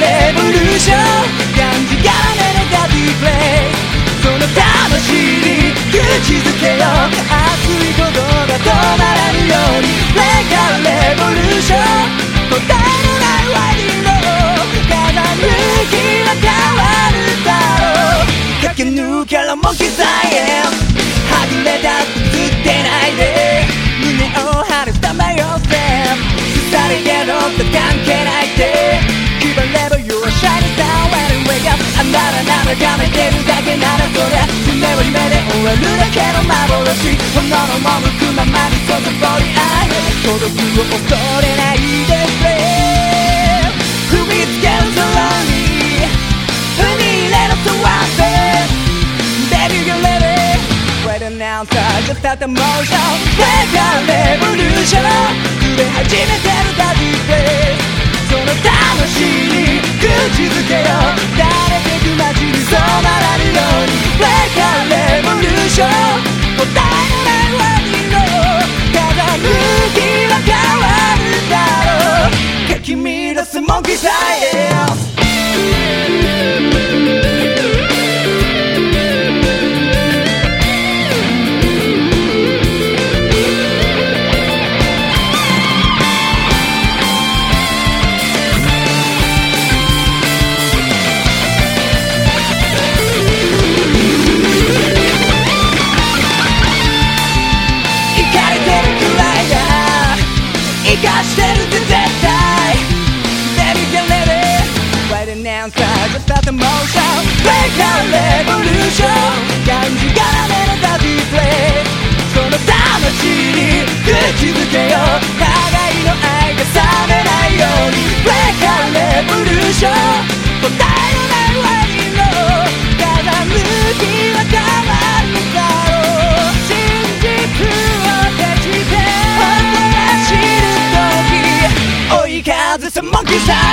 レボリューションがんじがらめのガディプレイ。その魂に口づけよう熱いことが止まらぬように。レカレボリューション。答えのないワインド。風向きは変わるだろう駆け抜けろモンだけならそりゃ夢は夢で終わるだけの幻炎の赴くままに外堀愛孤独を恐れないでくれ踏みつける空に踏み入れろとわせ Baby get ready Right now touch just at the motion. Break a revolution 触れ始めて The monkeys the motion Break a revolution がんじがらめのダディプレイその魂に口づけよう互いの愛が冷めないように Break a revolution 答えのないワインの風向きは変わるだろう真実を手して本当は知る時追い風さモンキーサイ